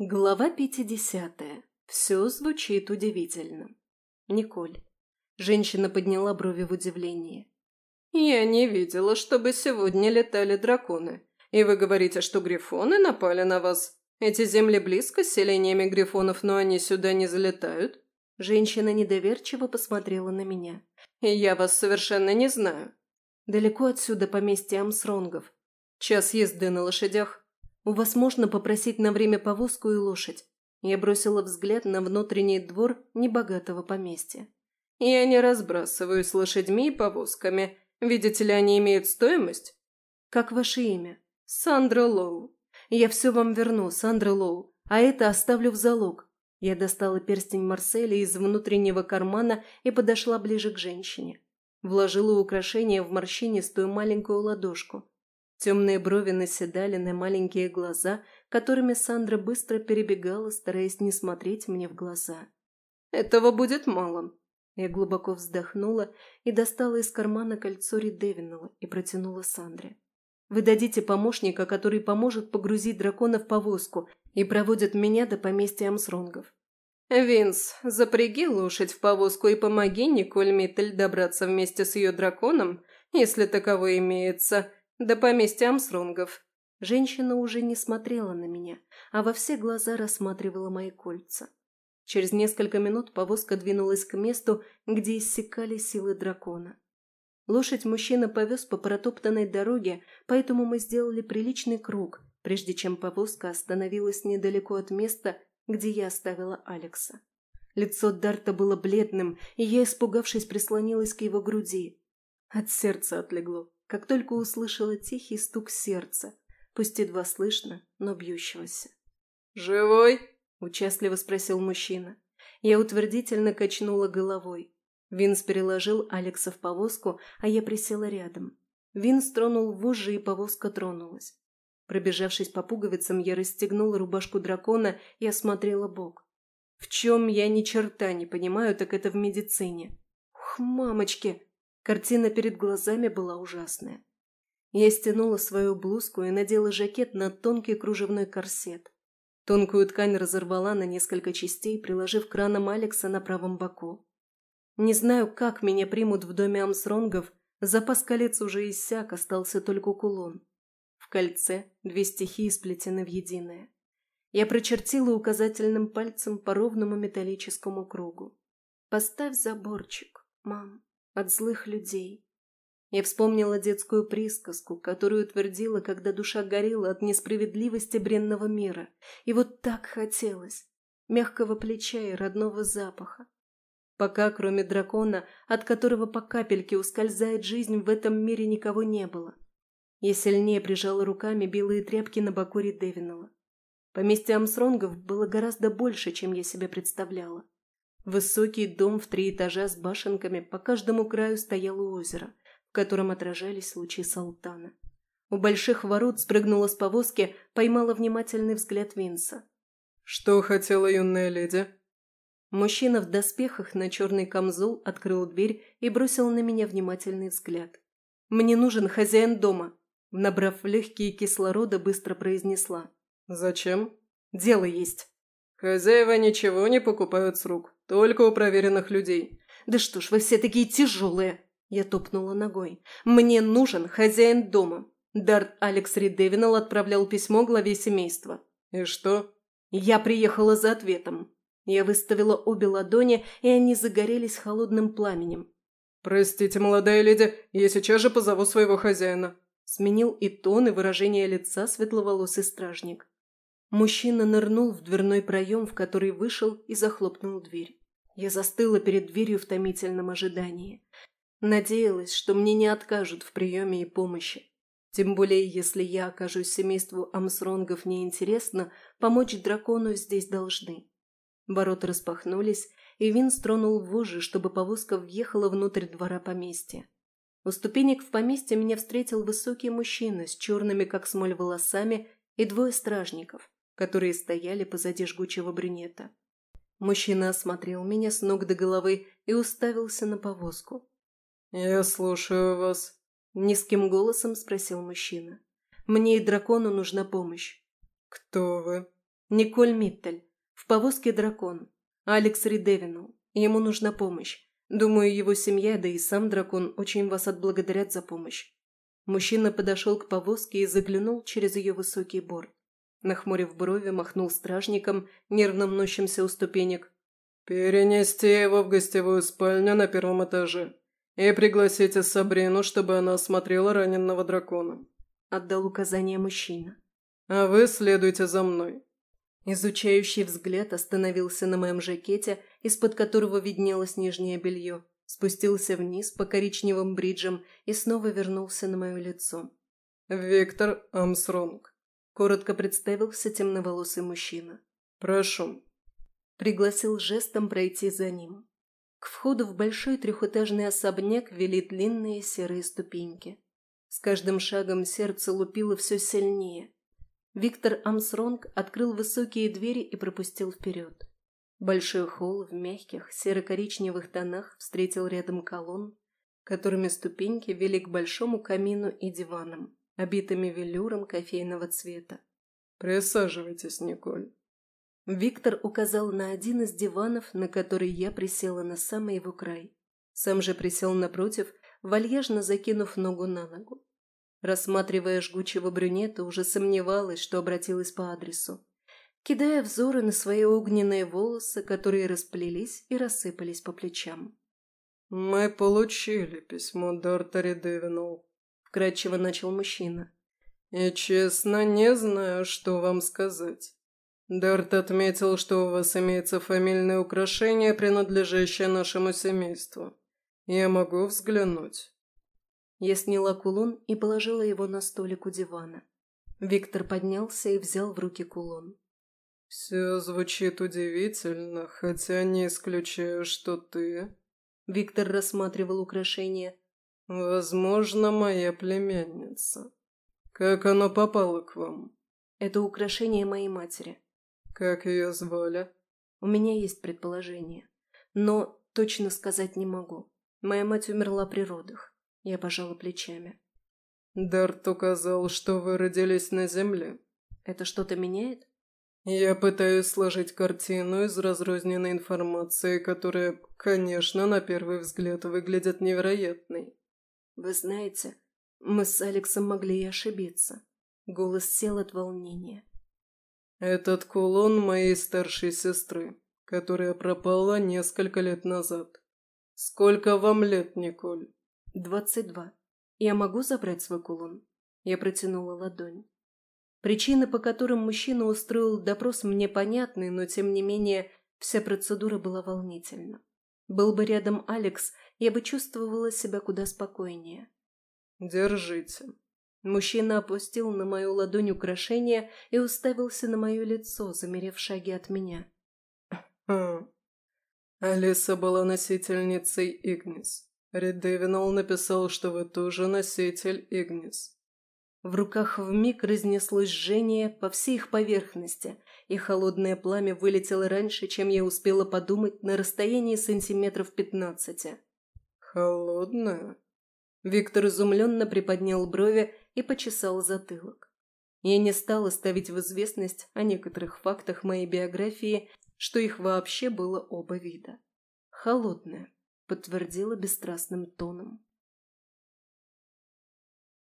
Глава 50. Все звучит удивительно. Николь. Женщина подняла брови в удивлении. «Я не видела, чтобы сегодня летали драконы. И вы говорите, что грифоны напали на вас? Эти земли близко с селениями грифонов, но они сюда не залетают?» Женщина недоверчиво посмотрела на меня. «И я вас совершенно не знаю. Далеко отсюда поместье Амсронгов. Час езды на лошадях. У вас можно попросить на время повозку и лошадь?» Я бросила взгляд на внутренний двор небогатого поместья. «Я не разбрасываюсь лошадьми и повозками. Видите ли, они имеют стоимость?» «Как ваше имя?» «Сандра Лоу. Я все вам верну, Сандра Лоу, а это оставлю в залог». Я достала перстень Марселя из внутреннего кармана и подошла ближе к женщине. Вложила украшение в морщинистую маленькую ладошку. Темные брови наседали на маленькие глаза, которыми Сандра быстро перебегала, стараясь не смотреть мне в глаза. «Этого будет мало». Я глубоко вздохнула и достала из кармана кольцо Ридевинала и протянула Сандре. «Вы дадите помощника, который поможет погрузить дракона в повозку и проводит меня до поместья Амсронгов». «Винс, запряги лошадь в повозку и помоги Николь Миттель добраться вместе с ее драконом, если таковой имеется», до поместья Амстронгов. Женщина уже не смотрела на меня, а во все глаза рассматривала мои кольца. Через несколько минут повозка двинулась к месту, где иссякали силы дракона. Лошадь мужчина повез по протоптанной дороге, поэтому мы сделали приличный круг, прежде чем повозка остановилась недалеко от места, где я оставила Алекса. Лицо Дарта было бледным, и я, испугавшись, прислонилась к его груди. От сердца отлегло как только услышала тихий стук сердца, пусть едва слышно, но бьющегося. «Живой?» – участливо спросил мужчина. Я утвердительно качнула головой. Винс переложил Алекса в повозку, а я присела рядом. Винс тронул вожжи, и повозка тронулась. Пробежавшись по пуговицам, я расстегнула рубашку дракона и осмотрела бок. В чем я ни черта не понимаю, так это в медицине. Ух, мамочки! Картина перед глазами была ужасная. Я стянула свою блузку и надела жакет на тонкий кружевной корсет. Тонкую ткань разорвала на несколько частей, приложив краном Алекса на правом боку. Не знаю, как меня примут в доме Амсронгов, запас колец уже иссяк, остался только кулон. В кольце две стихии сплетены в единое. Я прочертила указательным пальцем по ровному металлическому кругу. «Поставь заборчик, мам» от злых людей. Я вспомнила детскую присказку, которую твердила, когда душа горела от несправедливости бренного мира. И вот так хотелось. Мягкого плеча и родного запаха. Пока, кроме дракона, от которого по капельке ускользает жизнь, в этом мире никого не было. Я сильнее прижала руками белые тряпки на боку Девинала. Поместье Амсронгов было гораздо больше, чем я себе представляла. Высокий дом в три этажа с башенками, по каждому краю стояло озеро, в котором отражались лучи Салтана. У больших ворот спрыгнула с повозки, поймала внимательный взгляд Винса. «Что хотела юная леди?» Мужчина в доспехах на черный камзол открыл дверь и бросил на меня внимательный взгляд. «Мне нужен хозяин дома», – набрав легкие кислорода, быстро произнесла. «Зачем?» «Дело есть». «Хозяева ничего не покупают с рук. Только у проверенных людей. Да что ж вы все такие тяжелые! Я топнула ногой. Мне нужен хозяин дома. Дарт Алекс Ридевинал отправлял письмо главе семейства. И что? Я приехала за ответом. Я выставила обе ладони, и они загорелись холодным пламенем. «Простите, молодая леди, я сейчас же позову своего хозяина», сменил и тон, и выражение лица светловолосый стражник. Мужчина нырнул в дверной проем, в который вышел и захлопнул дверь. Я застыла перед дверью в томительном ожидании. Надеялась, что мне не откажут в приеме и помощи. Тем более, если я окажусь семейству Амсронгов неинтересно, помочь дракону здесь должны. Ворота распахнулись, и Вин стронул вожжи, чтобы повозка въехала внутрь двора поместья. У ступенек в поместье меня встретил высокий мужчина с черными, как смоль, волосами и двое стражников, которые стояли позади жгучего брюнета. Мужчина осмотрел меня с ног до головы и уставился на повозку. «Я слушаю вас», – низким голосом спросил мужчина. «Мне и дракону нужна помощь». «Кто вы?» Николь Миттель. В повозке дракон. Алекс Ридевинул. Ему нужна помощь. Думаю, его семья, да и сам дракон очень вас отблагодарят за помощь. Мужчина подошел к повозке и заглянул через ее высокий борт. Нахмурив брови, махнул стражником, нервно мнущимся у ступенек. «Перенести его в гостевую спальню на первом этаже и пригласите Сабрину, чтобы она осмотрела раненого дракона», — отдал указание мужчина. «А вы следуйте за мной». Изучающий взгляд остановился на моем жакете, из-под которого виднелось нижнее белье, спустился вниз по коричневым бриджам и снова вернулся на мое лицо. «Виктор Амсронг», — коротко представился темноволосый мужчина. «Прошу». Пригласил жестом пройти за ним. К входу в большой трехэтажный особняк вели длинные серые ступеньки. С каждым шагом сердце лупило все сильнее. Виктор Амсронг открыл высокие двери и пропустил вперед. Большой холл в мягких серо-коричневых тонах встретил рядом колонн, которыми ступеньки вели к большому камину и диванам, обитыми велюром кофейного цвета. «Присаживайтесь, Николь». Виктор указал на один из диванов, на который я присела на самый его край. Сам же присел напротив, вальяжно закинув ногу на ногу. Рассматривая жгучего брюнета, уже сомневалась, что обратилась по адресу. Кидая взоры на свои огненные волосы, которые расплелись и рассыпались по плечам. «Мы получили письмо Дартари Девинол», — вкратчиво начал мужчина. «И честно, не знаю, что вам сказать. Дарт отметил, что у вас имеется фамильное украшение, принадлежащее нашему семейству. Я могу взглянуть?» Я сняла кулон и положила его на столик у дивана. Виктор поднялся и взял в руки кулон. «Все звучит удивительно, хотя не исключаю, что ты...» Виктор рассматривал украшение. «Возможно, моя племянница. Как оно попало к вам?» «Это украшение моей матери». «Как ее звали?» «У меня есть предположение, но точно сказать не могу. Моя мать умерла при родах. Я пожала плечами. «Дарт указал, что вы родились на Земле». «Это что-то меняет?» «Я пытаюсь сложить картину из разрозненной информации, которая, конечно, на первый взгляд выглядит невероятной». «Вы знаете, мы с Алексом могли и ошибиться». Голос сел от волнения. «Этот кулон моей старшей сестры, которая пропала несколько лет назад. Сколько вам лет, Николь?» «Двадцать два. Я могу забрать свой кулон?» Я протянула ладонь. Причины, по которым мужчина устроил допрос, мне понятны, но, тем не менее, вся процедура была волнительна. Был бы рядом Алекс, я бы чувствовала себя куда спокойнее. «Держите». Мужчина опустил на мою ладонь украшение и уставился на мое лицо, замерев в шаге от меня. «Хм. Алиса была носительницей Игнис. Редевинал написал, что вы тоже носитель Игнис. В руках вмиг разнеслось жжение по всей их поверхности, и холодное пламя вылетело раньше, чем я успела подумать на расстоянии сантиметров пятнадцати. «Холодное?» Виктор изумленно приподнял брови и почесал затылок. Я не стала ставить в известность о некоторых фактах моей биографии, что их вообще было оба вида. Холодное подтвердила бесстрастным тоном.